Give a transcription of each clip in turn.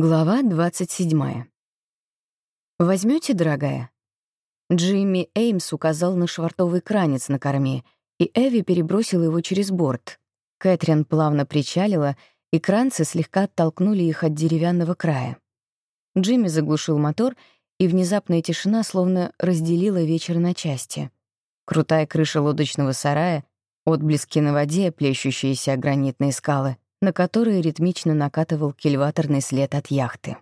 Глава 27. Возьмете, дорогая?» Джимми Эймс указал на швартовый кранец на корме, и Эви перебросила его через борт. Кэтрин плавно причалила, и кранцы слегка оттолкнули их от деревянного края. Джимми заглушил мотор, и внезапная тишина словно разделила вечер на части. Крутая крыша лодочного сарая, отблески на воде, плещущиеся гранитные скалы — на которые ритмично накатывал кильваторный след от яхты.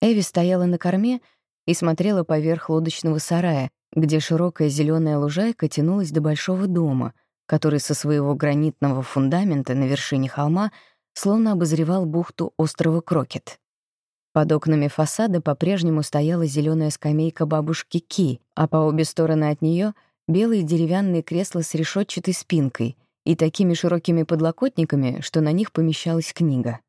Эви стояла на корме и смотрела поверх лодочного сарая, где широкая зеленая лужайка тянулась до большого дома, который со своего гранитного фундамента на вершине холма словно обозревал бухту острова Крокет. Под окнами фасада по-прежнему стояла зеленая скамейка бабушки Ки, а по обе стороны от нее белые деревянные кресла с решетчатой спинкой, и такими широкими подлокотниками, что на них помещалась книга.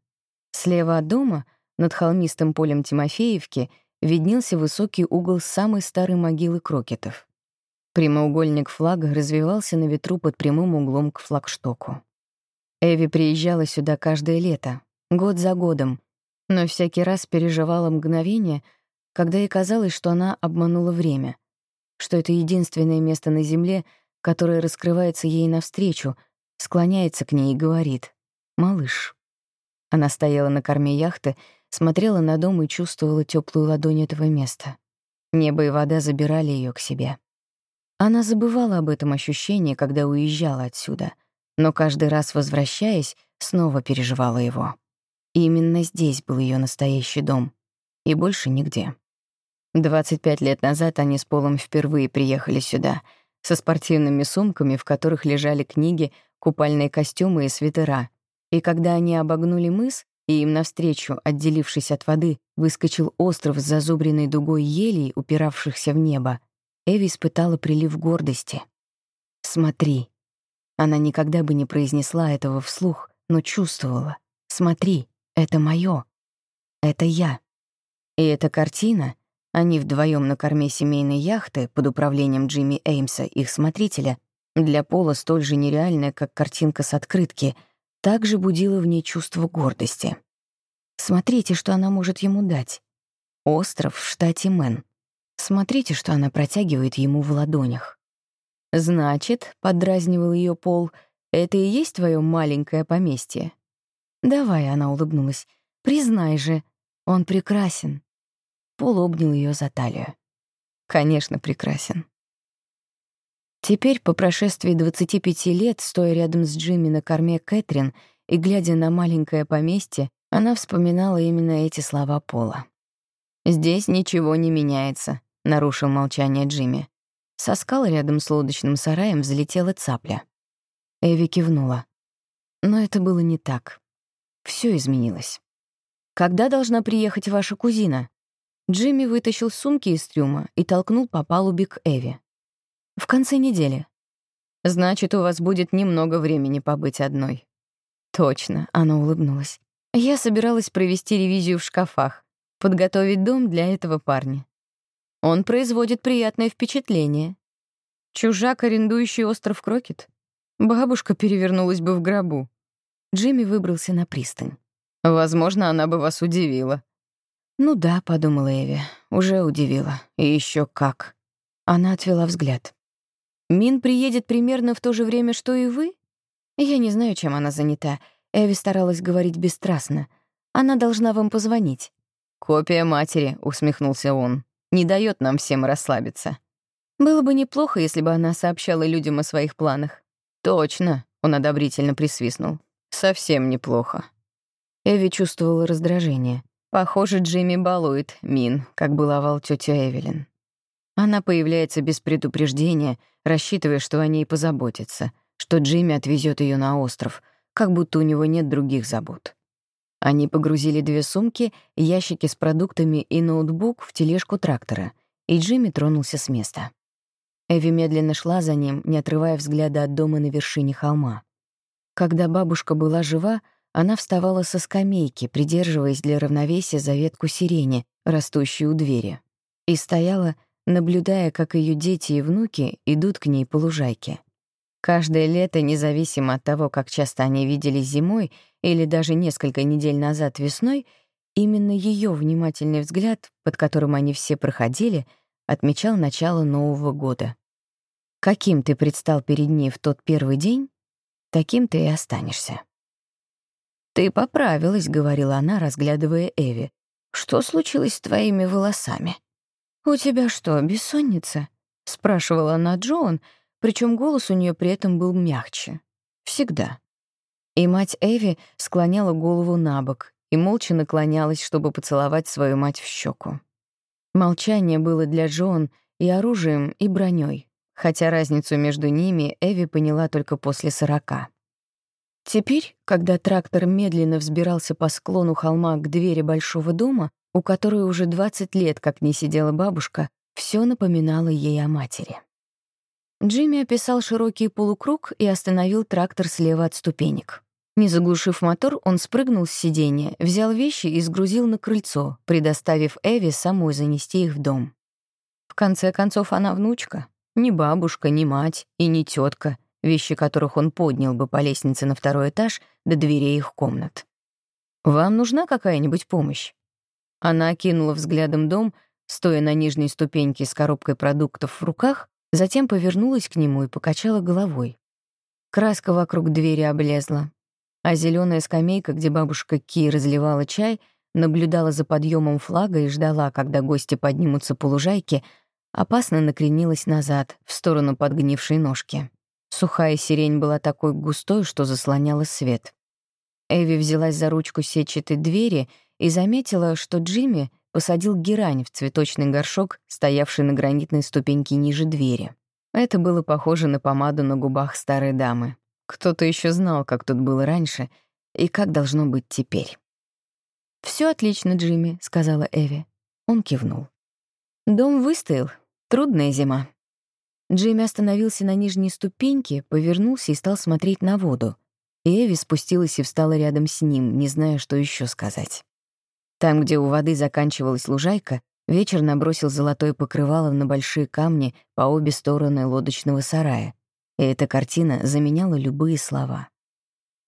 Слева от дома, над холмистым полем Тимофеевки, виднелся высокий угол самой старой могилы крокетов. Прямоугольник флага развивался на ветру под прямым углом к флагштоку. Эви приезжала сюда каждое лето, год за годом, но всякий раз переживала мгновение, когда ей казалось, что она обманула время, что это единственное место на Земле — которая раскрывается ей навстречу, склоняется к ней и говорит «Малыш». Она стояла на корме яхты, смотрела на дом и чувствовала теплую ладонь этого места. Небо и вода забирали ее к себе. Она забывала об этом ощущении, когда уезжала отсюда, но каждый раз, возвращаясь, снова переживала его. И именно здесь был ее настоящий дом, и больше нигде. 25 лет назад они с Полом впервые приехали сюда — со спортивными сумками, в которых лежали книги, купальные костюмы и свитера. И когда они обогнули мыс, и им навстречу, отделившись от воды, выскочил остров с зазубренной дугой елей, упиравшихся в небо, Эви испытала прилив гордости. «Смотри». Она никогда бы не произнесла этого вслух, но чувствовала. «Смотри, это моё. Это я». И эта картина — они вдвоем на корме семейной яхты под управлением Джимми Эймса, их смотрителя, для Пола столь же нереальная, как картинка с открытки, также будила в ней чувство гордости. Смотрите, что она может ему дать. Остров в штате Мэн. Смотрите, что она протягивает ему в ладонях. «Значит», — подразнивал ее Пол, — «это и есть твое маленькое поместье?» «Давай», — она улыбнулась, — «признай же, он прекрасен». Пол обнял ее за талию. Конечно, прекрасен. Теперь, по прошествии 25 лет, стоя рядом с Джимми на корме Кэтрин и глядя на маленькое поместье, она вспоминала именно эти слова Пола. «Здесь ничего не меняется», — нарушил молчание Джимми. Со скалы рядом с лодочным сараем взлетела цапля. Эви кивнула. Но это было не так. Все изменилось. «Когда должна приехать ваша кузина?» Джимми вытащил сумки из трюма и толкнул по палубе к Эви. «В конце недели». «Значит, у вас будет немного времени побыть одной». «Точно», — она улыбнулась. «Я собиралась провести ревизию в шкафах, подготовить дом для этого парня. Он производит приятное впечатление. Чужак, арендующий остров Крокет? Бабушка перевернулась бы в гробу». Джимми выбрался на пристань. «Возможно, она бы вас удивила», «Ну да», — подумала Эви, — уже удивила. И еще как. Она отвела взгляд. «Мин приедет примерно в то же время, что и вы?» «Я не знаю, чем она занята». Эви старалась говорить бесстрастно. «Она должна вам позвонить». «Копия матери», — усмехнулся он. «Не дает нам всем расслабиться». «Было бы неплохо, если бы она сообщала людям о своих планах». «Точно», — он одобрительно присвистнул. «Совсем неплохо». Эви чувствовала раздражение. Похоже, Джимми балует Мин, как баловал тетю Эвелин. Она появляется без предупреждения, рассчитывая, что о ней позаботятся, что Джимми отвезет ее на остров, как будто у него нет других забот. Они погрузили две сумки, ящики с продуктами и ноутбук в тележку трактора, и Джимми тронулся с места. Эви медленно шла за ним, не отрывая взгляда от дома на вершине холма. Когда бабушка была жива, она вставала со скамейки, придерживаясь для равновесия за ветку сирени, растущей у двери, и стояла, наблюдая, как ее дети и внуки идут к ней по лужайке. Каждое лето, независимо от того, как часто они виделись зимой или даже несколько недель назад весной, Именно ее внимательный взгляд, под которым они все проходили, отмечал начало Нового года. Каким ты предстал перед ней в тот первый день, таким ты и останешься. «Ты поправилась», — говорила она, разглядывая Эви. «Что случилось с твоими волосами?» «У тебя что, бессонница?» — спрашивала она Джоан, причем голос у нее при этом был мягче. Всегда. И мать Эви склоняла голову на бок и молча наклонялась, чтобы поцеловать свою мать в щеку. Молчание было для Джоан и оружием, и броней, хотя разницу между ними Эви поняла только после сорока. Теперь, когда трактор медленно взбирался по склону холма к двери большого дома, у которой уже 20 лет как не сидела бабушка, все напоминало ей о матери. Джимми описал широкий полукруг и остановил трактор слева от ступенек. Не заглушив мотор, он спрыгнул с сиденья, взял вещи и сгрузил на крыльцо, предоставив Эви самой занести их в дом. В конце концов, она внучка. Ни бабушка, ни мать и ни тетка, вещи которых он поднял бы по лестнице на второй этаж до дверей их комнат. «Вам нужна какая-нибудь помощь?» Она окинула взглядом дом, стоя на нижней ступеньке с коробкой продуктов в руках, Затем повернулась к нему и покачала головой. Краска вокруг двери облезла, а зеленая скамейка, где бабушка Ки разливала чай, наблюдала за подъемом флага и ждала, когда гости поднимутся по лужайке, опасно накренилась назад, в сторону подгнившей ножки. Сухая сирень была такой густой, что заслоняла свет. Эви взялась за ручку сетчатой двери и заметила, что Джимми посадил герань в цветочный горшок, стоявший на гранитной ступеньке ниже двери. Это было похоже на помаду на губах старой дамы. Кто-то еще знал, как тут было раньше и как должно быть теперь. Все отлично, Джимми», — сказала Эви. Он кивнул. «Дом выстоял. Трудная зима». Джимми остановился на нижней ступеньке, повернулся и стал смотреть на воду. И Эви спустилась и встала рядом с ним, не зная, что еще сказать. Там, где у воды заканчивалась лужайка, вечер набросил золотое покрывало на большие камни по обе стороны лодочного сарая, и эта картина заменяла любые слова.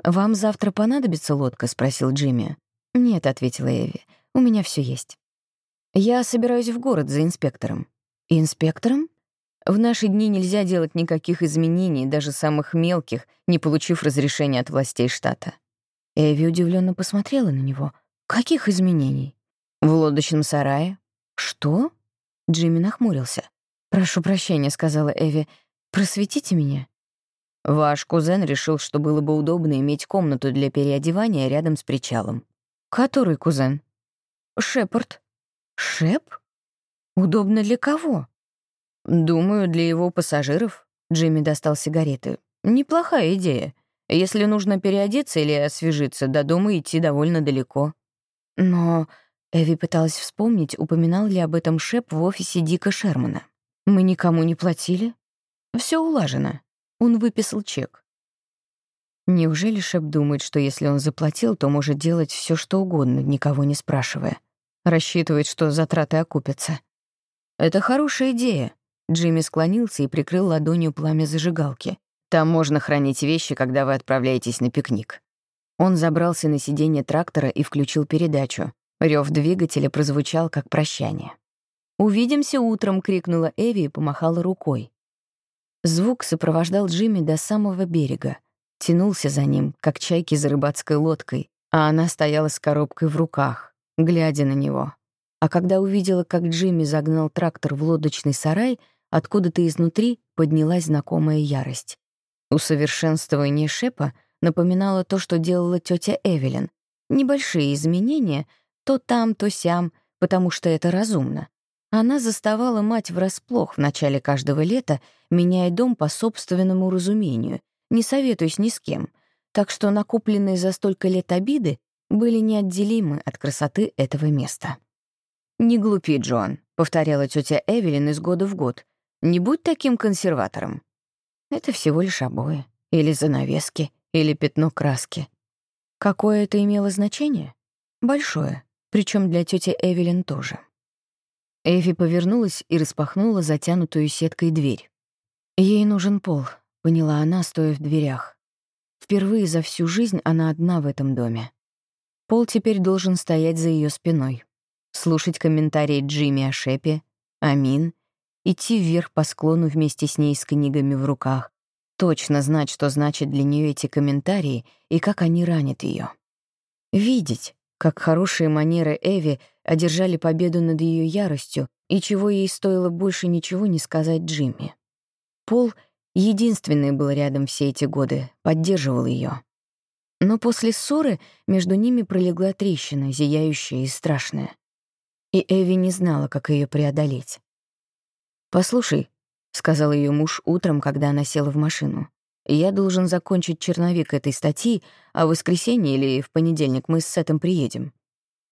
«Вам завтра понадобится лодка?» — спросил Джимми. «Нет», — ответила Эви, — «у меня все есть». «Я собираюсь в город за инспектором». «Инспектором?» В наши дни нельзя делать никаких изменений, даже самых мелких, не получив разрешения от властей штата. Эви удивленно посмотрела на него — «Каких изменений?» «В лодочном сарае». «Что?» Джимми нахмурился. «Прошу прощения», — сказала Эви. «Просветите меня». Ваш кузен решил, что было бы удобно иметь комнату для переодевания рядом с причалом. Который кузен? Шепард. Шеп? Удобно для кого? Думаю, для его пассажиров. Джимми достал сигареты. Неплохая идея. Если нужно переодеться или освежиться, до дома идти довольно далеко. Но Эви пыталась вспомнить, упоминал ли об этом Шеп в офисе Дика Шермана. «Мы никому не платили?» Все улажено. Он выписал чек. Неужели Шеп думает, что если он заплатил, то может делать все, что угодно, никого не спрашивая? Рассчитывает, что затраты окупятся. «Это хорошая идея». Джимми склонился и прикрыл ладонью пламя зажигалки. «Там можно хранить вещи, когда вы отправляетесь на пикник». Он забрался на сиденье трактора и включил передачу. Рев двигателя прозвучал как прощание. «Увидимся утром!» — крикнула Эви и помахала рукой. Звук сопровождал Джимми до самого берега. Тянулся за ним, как чайки за рыбацкой лодкой, а она стояла с коробкой в руках, глядя на него. А когда увидела, как Джимми загнал трактор в лодочный сарай, откуда-то изнутри поднялась знакомая ярость. Усовершенствование Шепа — напоминало то, что делала тетя Эвелин. Небольшие изменения, то там, то сям, потому что это разумно. Она заставала мать врасплох в начале каждого лета, меняя дом по собственному разумению, не советуясь ни с кем, так что накопленные за столько лет обиды были неотделимы от красоты этого места. «Не глупи, Джоан», — повторяла тетя Эвелин из года в год. «Не будь таким консерватором». Это всего лишь обои или занавески, или пятно краски. Какое это имело значение? Большое, причем для тети Эвелин тоже. Эви повернулась и распахнула затянутую сеткой дверь. Ей нужен пол, поняла она, стоя в дверях. Впервые за всю жизнь она одна в этом доме. Пол теперь должен стоять за ее спиной, слушать комментарии Джимми о Шепе, Амин, идти вверх по склону вместе с ней с книгами в руках, точно знать, что значат для нее эти комментарии и как они ранят ее. Видеть, как хорошие манеры Эви одержали победу над ее яростью и чего ей стоило больше ничего не сказать Джимми. Пол единственный был рядом все эти годы, поддерживал ее. Но после ссоры между ними пролегла трещина, зияющая и страшная. И Эви не знала, как ее преодолеть. «Послушай», — сказал ее муж утром, когда она села в машину, «я должен закончить черновик этой статьи, а в воскресенье или в понедельник мы с Сетом приедем».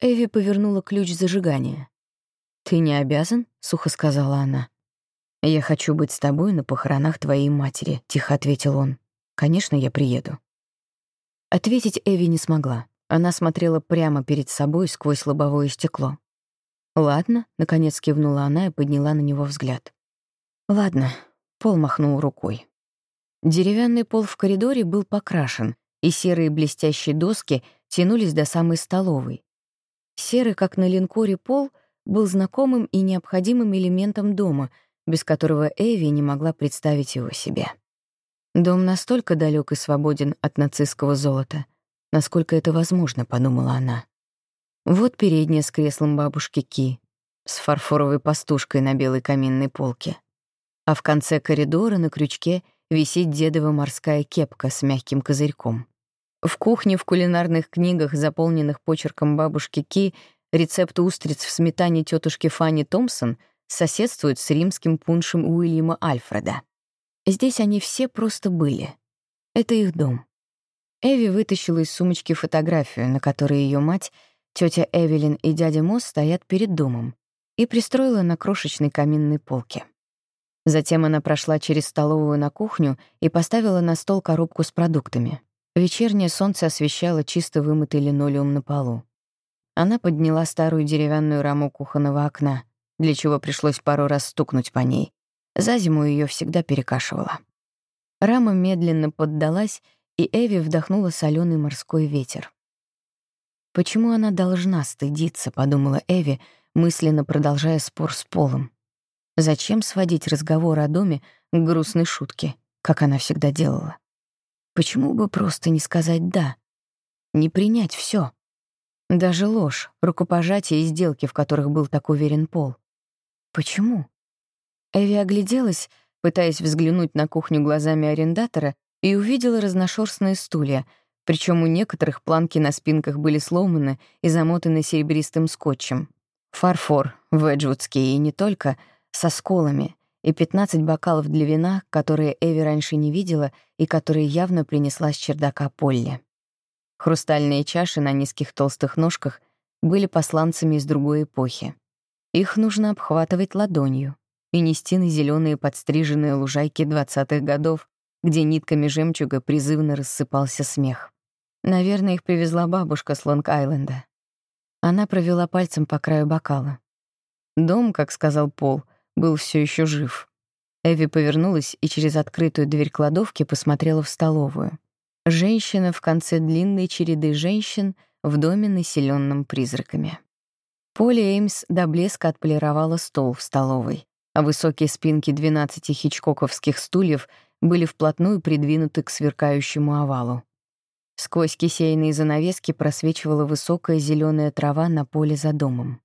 Эви повернула ключ зажигания. «Ты не обязан?» — сухо сказала она. «Я хочу быть с тобой на похоронах твоей матери», — тихо ответил он. «Конечно, я приеду». Ответить Эви не смогла. Она смотрела прямо перед собой сквозь лобовое стекло. «Ладно», — наконец кивнула она и подняла на него взгляд. «Ладно», — Пол махнул рукой. Деревянный пол в коридоре был покрашен, и серые блестящие доски тянулись до самой столовой. Серый, как на линкоре, пол был знакомым и необходимым элементом дома, без которого Эви не могла представить его себе. Дом настолько далек и свободен от нацистского золота, насколько это возможно, подумала она. Вот передняя с креслом бабушки Ки, с фарфоровой пастушкой на белой каминной полке. А в конце коридора на крючке висит дедова морская кепка с мягким козырьком. В кухне в кулинарных книгах, заполненных почерком бабушки Ки, рецепт устриц в сметане тетушки Фанни Томпсон соседствует с римским пуншем Уильяма Альфреда. Здесь они все просто были. Это их дом. Эви вытащила из сумочки фотографию, на которой ее мать, тетя Эвелин и дядя Мосс стоят перед домом, и пристроила на крошечной каминной полке. Затем она прошла через столовую на кухню и поставила на стол коробку с продуктами. Вечернее солнце освещало чисто вымытый линолеум на полу. Она подняла старую деревянную раму кухонного окна, для чего пришлось пару раз стукнуть по ней, за зиму ее всегда перекашивало. Рама медленно поддалась, и Эви вдохнула соленый морской ветер. «Почему она должна стыдиться?» — подумала Эви, мысленно продолжая спор с Полом. «Зачем сводить разговор о доме к грустной шутке, как она всегда делала? Почему бы просто не сказать «да», не принять все? Даже ложь, рукопожатие и сделки, в которых был так уверен Пол. Почему? Эви огляделась, пытаясь взглянуть на кухню глазами арендатора, и увидела разношерстные стулья, причем у некоторых планки на спинках были сломаны и замотаны серебристым скотчем. Фарфор, веджвудский и не только, со сколами, и 15 бокалов для вина, которые Эви раньше не видела и которые явно принесла с чердака Полли. Хрустальные чаши на низких толстых ножках были посланцами из другой эпохи. Их нужно обхватывать ладонью и нести на зеленые подстриженные лужайки двадцатых годов, где нитками жемчуга призывно рассыпался смех. Наверное, их привезла бабушка с Лонг-Айленда. Она провела пальцем по краю бокала. Дом, как сказал Пол, был все еще жив. Эви повернулась и через открытую дверь кладовки посмотрела в столовую. Женщина в конце длинной череды женщин в доме, населенном призраками. Поли Эймс до блеска отполировала стол в столовой а высокие спинки 12 хичкоковских стульев были вплотную придвинуты к сверкающему овалу. Сквозь кисейные занавески просвечивала высокая зеленая трава на поле за домом.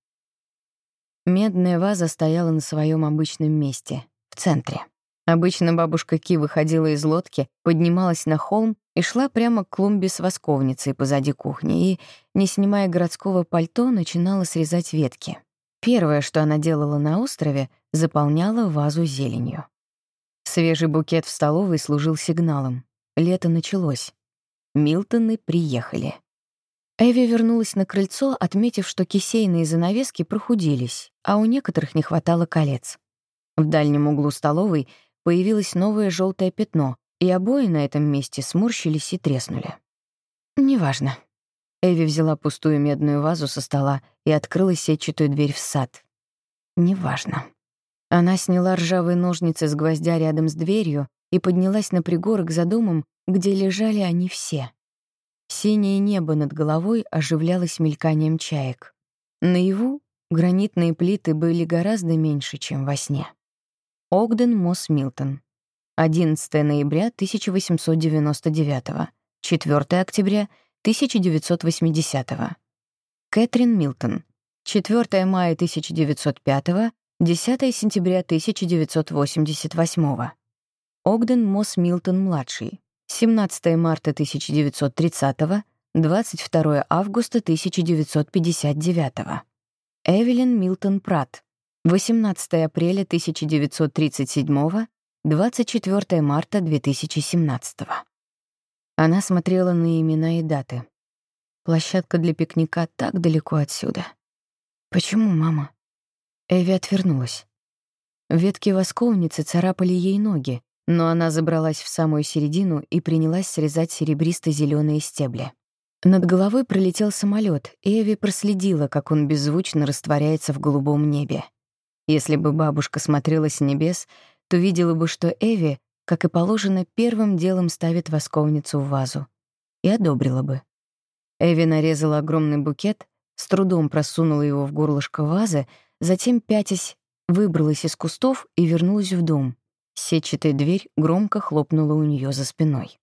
Медная ваза стояла на своем обычном месте, в центре. Обычно бабушка Ки выходила из лодки, поднималась на холм и шла прямо к клумбе с восковницей позади кухни и, не снимая городского пальто, начинала срезать ветки. Первое, что она делала на острове, заполняла вазу зеленью. Свежий букет в столовой служил сигналом. Лето началось. Милтоны приехали. Эви вернулась на крыльцо, отметив, что кисейные занавески прохудились, а у некоторых не хватало колец. В дальнем углу столовой появилось новое желтое пятно, и обои на этом месте сморщились и треснули. «Неважно», Эви взяла пустую медную вазу со стола и открыла сетчатую дверь в сад. Неважно. Она сняла ржавые ножницы с гвоздя рядом с дверью и поднялась на пригорок за домом, где лежали они все. Синее небо над головой оживлялось мельканием чаек. Наяву гранитные плиты были гораздо меньше, чем во сне. Огден Мосс Милтон. 11 ноября 1899, 4 октября 1980. Кэтрин Милтон. 4 мая 1905, 10 сентября 1988. Огден Мосс Милтон-младший. 17 марта 1930, 22 августа 1959. Эвелин Милтон Пратт. 18 апреля 1937, 24 марта 2017. Она смотрела на имена и даты. Площадка для пикника так далеко отсюда. Почему, мама? Эви отвернулась. Ветки восковницы царапали ей ноги, но она забралась в самую середину и принялась срезать серебристо зеленые стебли. Над головой пролетел самолет, и Эви проследила, как он беззвучно растворяется в голубом небе. Если бы бабушка смотрела с небес, то видела бы, что Эви, как и положено, первым делом ставит восковницу в вазу. И одобрила бы. Эви нарезала огромный букет, с трудом просунула его в горлышко вазы, затем, пятясь, выбралась из кустов и вернулась в дом, Сетчатая дверь громко хлопнула у нее за спиной.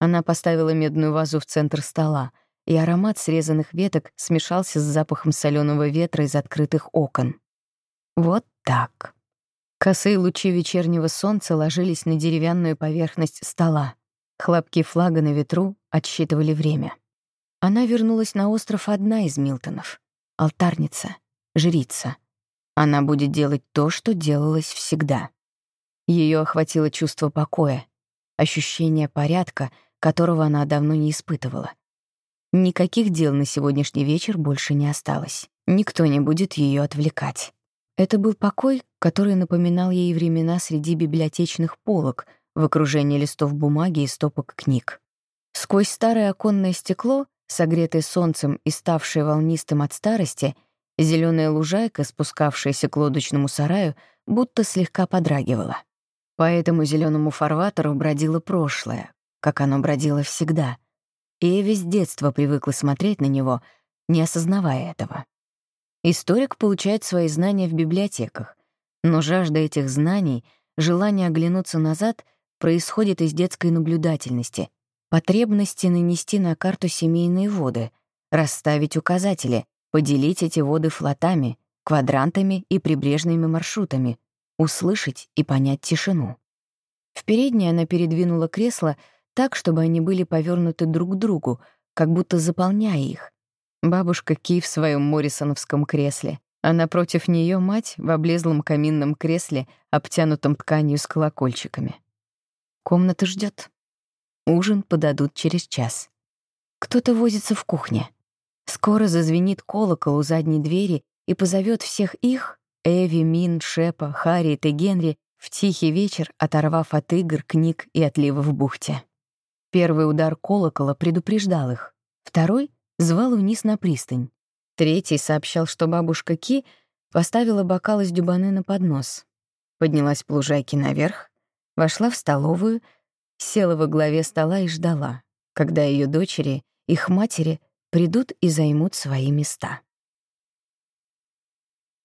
Она поставила медную вазу в центр стола, и аромат срезанных веток смешался с запахом соленого ветра из открытых окон. Вот так. Косые лучи вечернего солнца ложились на деревянную поверхность стола. Хлопки флага на ветру отсчитывали время. Она вернулась на остров одна из Милтонов. Алтарница, жрица. Она будет делать то, что делалось всегда. Ее охватило чувство покоя, ощущение порядка, которого она давно не испытывала. Никаких дел на сегодняшний вечер больше не осталось. Никто не будет ее отвлекать. Это был покой, который напоминал ей времена среди библиотечных полок в окружении листов бумаги и стопок книг. Сквозь старое оконное стекло, согретое солнцем и ставшее волнистым от старости, зеленая лужайка, спускавшаяся к лодочному сараю, будто слегка подрагивала. По этому зеленому фарватеру бродило прошлое, как оно бродило всегда. И Эви с детства привыкла смотреть на него, не осознавая этого. Историк получает свои знания в библиотеках, но жажда этих знаний, желание оглянуться назад происходит из детской наблюдательности, потребности нанести на карту семейные воды, расставить указатели, поделить эти воды флотами, квадрантами и прибрежными маршрутами, услышать и понять тишину. В передней она передвинула кресло так, чтобы они были повернуты друг к другу, как будто заполняя их. Бабушка Ки в своем моррисоновском кресле, а напротив нее мать в облезлом каминном кресле, обтянутом тканью с колокольчиками. Комната ждет. Ужин подадут через час. Кто-то возится в кухне. Скоро зазвенит колокол у задней двери и позовет всех их, Эви, Мин, Шепа, Харриет и Генри в тихий вечер, оторвав от игр, книг и отлива в бухте. Первый удар колокола предупреждал их, второй звал вниз на пристань. Третий сообщал, что бабушка Ки поставила бокал из дюбаны на поднос. Поднялась по лужайке наверх, вошла в столовую, села во главе стола и ждала, когда ее дочери, их матери, придут и займут свои места.